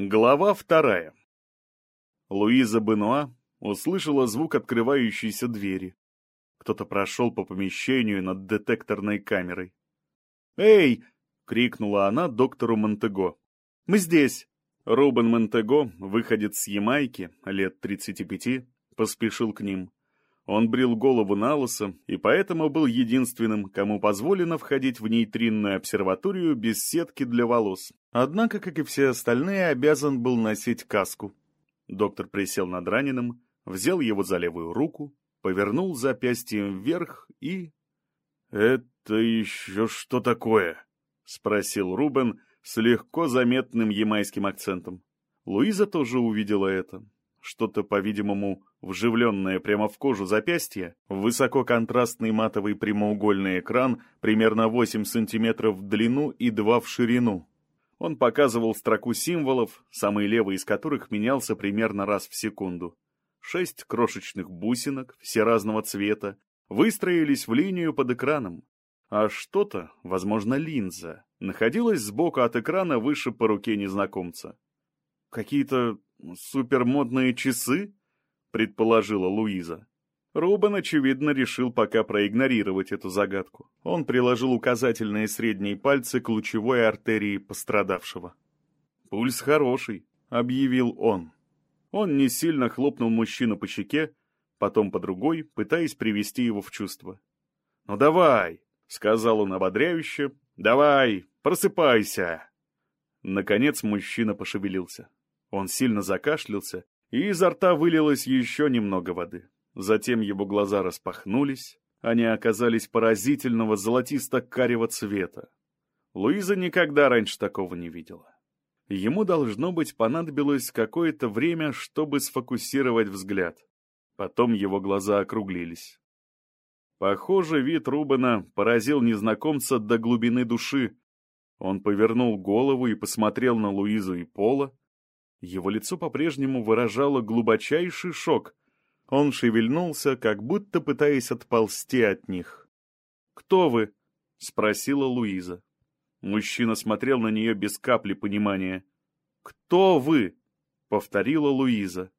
Глава вторая. Луиза Бенуа услышала звук открывающейся двери. Кто-то прошел по помещению над детекторной камерой. «Эй!» — крикнула она доктору Монтего. «Мы здесь!» Рубен Монтего, выходец с Ямайки, лет 35, поспешил к ним. Он брил голову на лысо и поэтому был единственным, кому позволено входить в нейтринную обсерваторию без сетки для волос. Однако, как и все остальные, обязан был носить каску. Доктор присел над раненым, взял его за левую руку, повернул запястьем вверх и... «Это еще что такое?» — спросил Рубен с легко заметным ямайским акцентом. Луиза тоже увидела это. Что-то, по-видимому, вживленное прямо в кожу запястья, высококонтрастный матовый прямоугольный экран примерно 8 сантиметров в длину и 2 в ширину. Он показывал строку символов, самый левый из которых менялся примерно раз в секунду. Шесть крошечных бусинок, все разного цвета, выстроились в линию под экраном. А что-то, возможно, линза, находилась сбоку от экрана выше по руке незнакомца. Какие-то супермодные часы? Предположила Луиза. Рубен, очевидно, решил пока проигнорировать эту загадку. Он приложил указательные средние пальцы к лучевой артерии пострадавшего. «Пульс хороший», — объявил он. Он не сильно хлопнул мужчину по щеке, потом по другой, пытаясь привести его в чувство. «Ну давай», — сказал он ободряюще, — «давай, просыпайся». Наконец мужчина пошевелился. Он сильно закашлялся и изо рта вылилось еще немного воды. Затем его глаза распахнулись, они оказались поразительного золотисто-карего цвета. Луиза никогда раньше такого не видела. Ему, должно быть, понадобилось какое-то время, чтобы сфокусировать взгляд. Потом его глаза округлились. Похоже, вид Рубена поразил незнакомца до глубины души. Он повернул голову и посмотрел на Луизу и Пола, его лицо по-прежнему выражало глубочайший шок. Он шевельнулся, как будто пытаясь отползти от них. «Кто вы?» — спросила Луиза. Мужчина смотрел на нее без капли понимания. «Кто вы?» — повторила Луиза.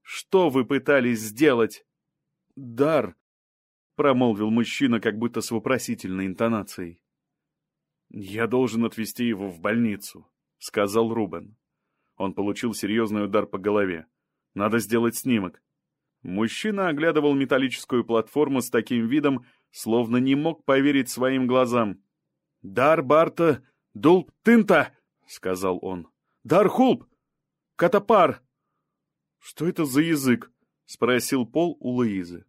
«Что вы пытались сделать?» «Дар», — промолвил мужчина как будто с вопросительной интонацией. «Я должен отвезти его в больницу», — сказал Рубен. Он получил серьезный удар по голове. Надо сделать снимок. Мужчина оглядывал металлическую платформу с таким видом, словно не мог поверить своим глазам. «Дар Барта Дулп Тынта!» — сказал он. «Дар Хулп! Катапар!» «Что это за язык?» — спросил Пол у Луизы.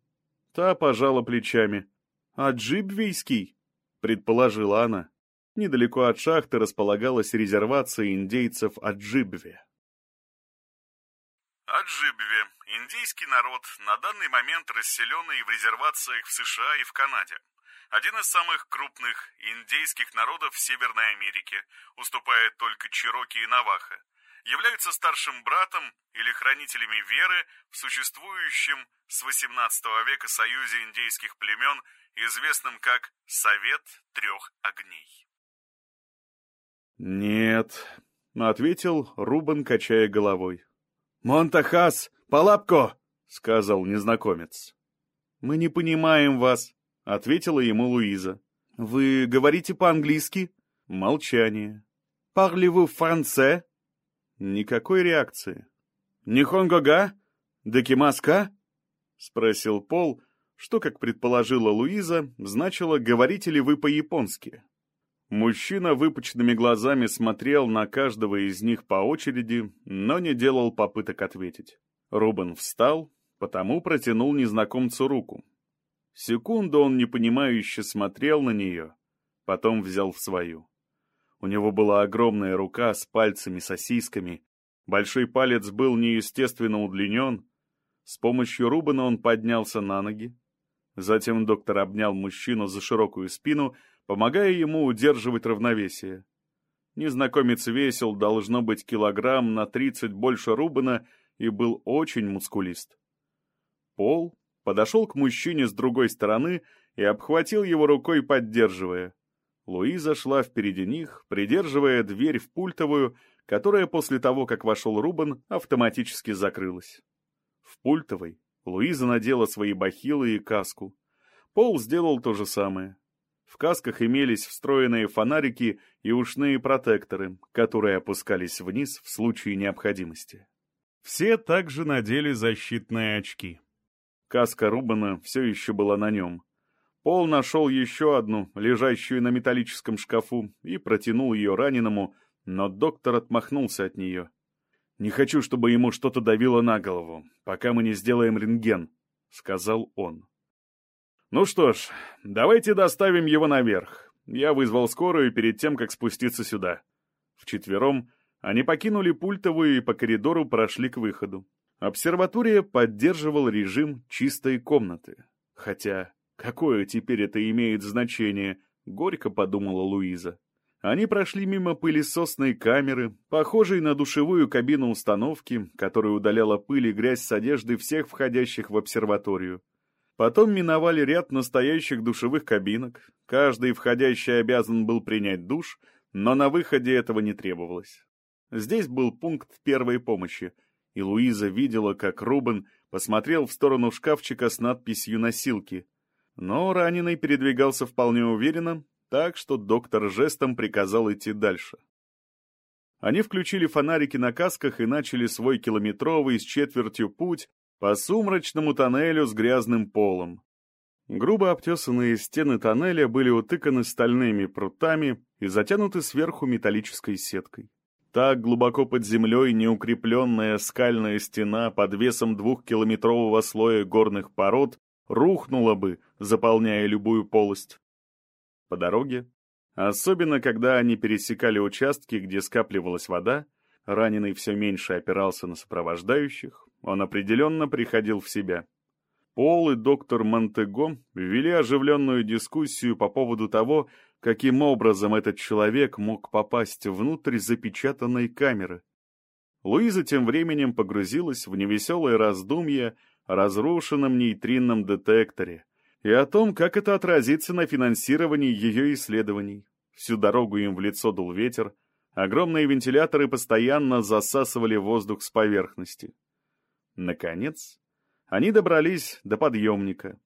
Та пожала плечами. «Аджибвийский?» — предположила она. Недалеко от шахты располагалась резервация индейцев Аджибве. Аджибве – индейский народ, на данный момент расселенный в резервациях в США и в Канаде. Один из самых крупных индейских народов Северной Америке, уступает только Чироки и Наваха. Являются старшим братом или хранителями веры в существующем с XVIII века союзе индейских племен, известном как Совет Трех Огней. «Нет», — ответил Рубен, качая головой. «Монтахас, палапко!» — сказал незнакомец. «Мы не понимаем вас», — ответила ему Луиза. «Вы говорите по-английски?» Молчание. «Парлеву франце?» Никакой реакции. «Нихонгога? Декимаска?» — спросил Пол, что, как предположила Луиза, значило «говорите ли вы по-японски?» Мужчина выпученными глазами смотрел на каждого из них по очереди, но не делал попыток ответить. Рубен встал, потому протянул незнакомцу руку. Секунду он непонимающе смотрел на нее, потом взял в свою. У него была огромная рука с пальцами-сосисками, большой палец был неестественно удлинен. С помощью Рубена он поднялся на ноги. Затем доктор обнял мужчину за широкую спину помогая ему удерживать равновесие. Незнакомец весил, должно быть, килограмм на тридцать больше Рубена и был очень мускулист. Пол подошел к мужчине с другой стороны и обхватил его рукой, поддерживая. Луиза шла впереди них, придерживая дверь в пультовую, которая после того, как вошел Рубан, автоматически закрылась. В пультовой Луиза надела свои бахилы и каску. Пол сделал то же самое. В касках имелись встроенные фонарики и ушные протекторы, которые опускались вниз в случае необходимости. Все также надели защитные очки. Каска Рубана все еще была на нем. Пол нашел еще одну, лежащую на металлическом шкафу, и протянул ее раненому, но доктор отмахнулся от нее. «Не хочу, чтобы ему что-то давило на голову, пока мы не сделаем рентген», — сказал он. «Ну что ж, давайте доставим его наверх. Я вызвал скорую перед тем, как спуститься сюда». Вчетвером они покинули пультовую и по коридору прошли к выходу. Обсерватория поддерживал режим чистой комнаты. Хотя, какое теперь это имеет значение, горько подумала Луиза. Они прошли мимо пылесосной камеры, похожей на душевую кабину установки, которая удаляла пыль и грязь с одежды всех входящих в обсерваторию. Потом миновали ряд настоящих душевых кабинок. Каждый входящий обязан был принять душ, но на выходе этого не требовалось. Здесь был пункт первой помощи, и Луиза видела, как Рубен посмотрел в сторону шкафчика с надписью «Носилки». Но раненый передвигался вполне уверенно, так что доктор жестом приказал идти дальше. Они включили фонарики на касках и начали свой километровый с четвертью путь по сумрачному тоннелю с грязным полом. Грубо обтесанные стены тоннеля были утыканы стальными прутами и затянуты сверху металлической сеткой. Так глубоко под землей неукрепленная скальная стена под весом двухкилометрового слоя горных пород рухнула бы, заполняя любую полость. По дороге, особенно когда они пересекали участки, где скапливалась вода, раненый все меньше опирался на сопровождающих, он определенно приходил в себя. Пол и доктор Монтего вели оживленную дискуссию по поводу того, каким образом этот человек мог попасть внутрь запечатанной камеры. Луиза тем временем погрузилась в невеселое раздумье о разрушенном нейтринном детекторе и о том, как это отразится на финансировании ее исследований. Всю дорогу им в лицо дул ветер, огромные вентиляторы постоянно засасывали воздух с поверхности. Наконец, они добрались до подъемника.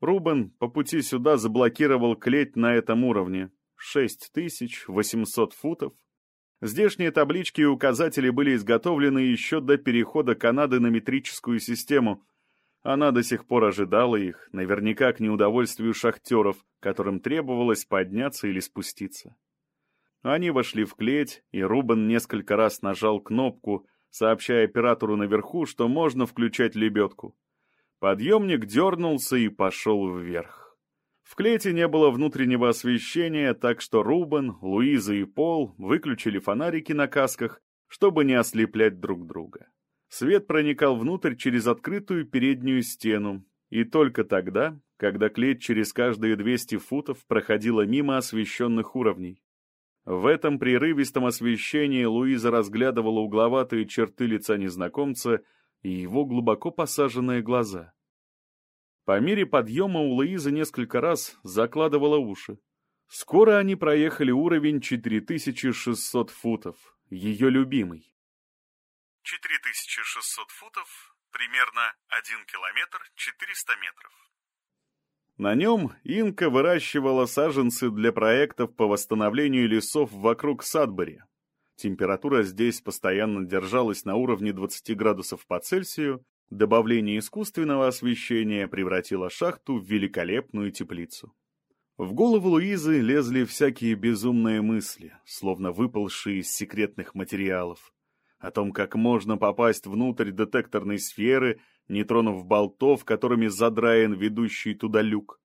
Рубен по пути сюда заблокировал клеть на этом уровне. 6800 футов. Здешние таблички и указатели были изготовлены еще до перехода Канады на метрическую систему. Она до сих пор ожидала их, наверняка к неудовольствию шахтеров, которым требовалось подняться или спуститься. Они вошли в клеть, и Рубен несколько раз нажал кнопку — сообщая оператору наверху, что можно включать лебедку. Подъемник дернулся и пошел вверх. В клете не было внутреннего освещения, так что Рубен, Луиза и Пол выключили фонарики на касках, чтобы не ослеплять друг друга. Свет проникал внутрь через открытую переднюю стену, и только тогда, когда клеть через каждые 200 футов проходила мимо освещенных уровней. В этом прерывистом освещении Луиза разглядывала угловатые черты лица незнакомца и его глубоко посаженные глаза. По мере подъема у Луизы несколько раз закладывала уши. Скоро они проехали уровень 4600 футов, ее любимый. 4600 футов, примерно 1 километр 400 метров. На нем Инка выращивала саженцы для проектов по восстановлению лесов вокруг Садбери. Температура здесь постоянно держалась на уровне 20 градусов по Цельсию, добавление искусственного освещения превратило шахту в великолепную теплицу. В голову Луизы лезли всякие безумные мысли, словно выпалшие из секретных материалов. О том, как можно попасть внутрь детекторной сферы не тронув болтов, которыми задраен ведущий туда люк.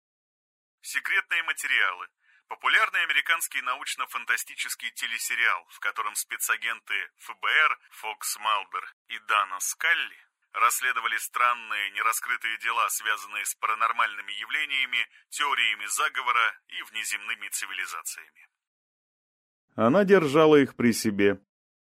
Секретные материалы. Популярный американский научно-фантастический телесериал, в котором спецагенты ФБР Фокс Малдер и Дана Скалли расследовали странные нераскрытые дела, связанные с паранормальными явлениями, теориями заговора и внеземными цивилизациями. Она держала их при себе.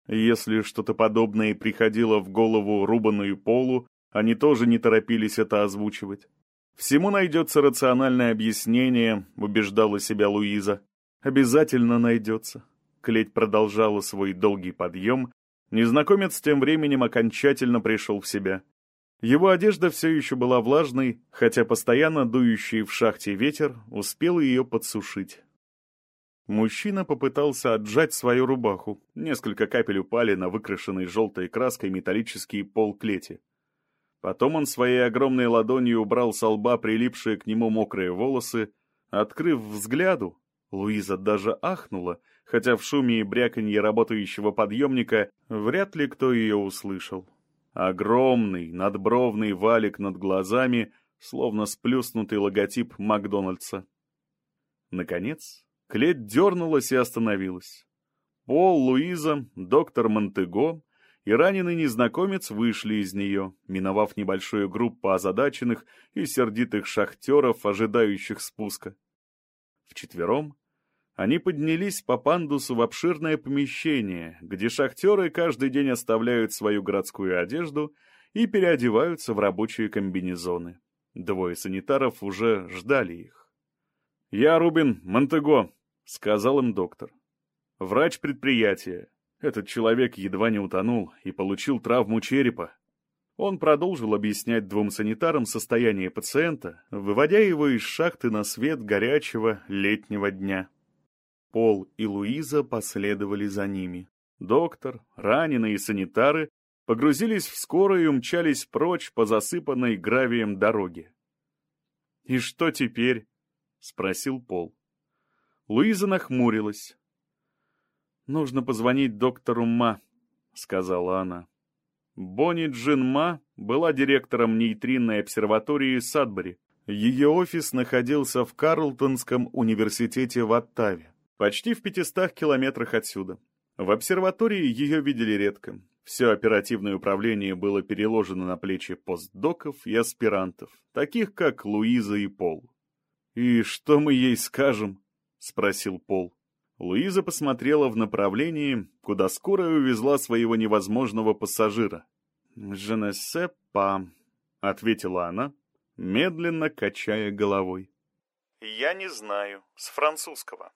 Если что-то подобное приходило в голову Рубану и Полу, они тоже не торопились это озвучивать. «Всему найдется рациональное объяснение», — убеждала себя Луиза. «Обязательно найдется». Клеть продолжала свой долгий подъем, незнакомец тем временем окончательно пришел в себя. Его одежда все еще была влажной, хотя постоянно дующий в шахте ветер успел ее подсушить. Мужчина попытался отжать свою рубаху. Несколько капель упали на выкрашенный желтой краской металлический пол клети. Потом он своей огромной ладонью убрал со лба прилипшие к нему мокрые волосы. Открыв взгляду, Луиза даже ахнула, хотя в шуме и бряканье работающего подъемника вряд ли кто ее услышал. Огромный, надбровный валик над глазами, словно сплюснутый логотип Макдональдса. Наконец, клеть дернулась и остановилась. Пол, Луиза, доктор Монтего и раненый незнакомец вышли из нее, миновав небольшую группу озадаченных и сердитых шахтеров, ожидающих спуска. Вчетвером они поднялись по пандусу в обширное помещение, где шахтеры каждый день оставляют свою городскую одежду и переодеваются в рабочие комбинезоны. Двое санитаров уже ждали их. «Я Рубин Монтего», — сказал им доктор. «Врач предприятия. Этот человек едва не утонул и получил травму черепа». Он продолжил объяснять двум санитарам состояние пациента, выводя его из шахты на свет горячего летнего дня. Пол и Луиза последовали за ними. Доктор, раненые санитары погрузились в скорую и умчались прочь по засыпанной гравием дороге. «И что теперь?» — спросил Пол. Луиза нахмурилась. «Нужно позвонить доктору Ма», — сказала она. Бонни Джин Ма была директором нейтринной обсерватории Садбери. Ее офис находился в Карлтонском университете в Оттаве почти в 500 километрах отсюда. В обсерватории ее видели редко. Все оперативное управление было переложено на плечи постдоков и аспирантов, таких как Луиза и Пол. «И что мы ей скажем?» — спросил Пол. Луиза посмотрела в направлении, куда скорая увезла своего невозможного пассажира. «Je ne sais pas», — ответила она, медленно качая головой. «Я не знаю, с французского».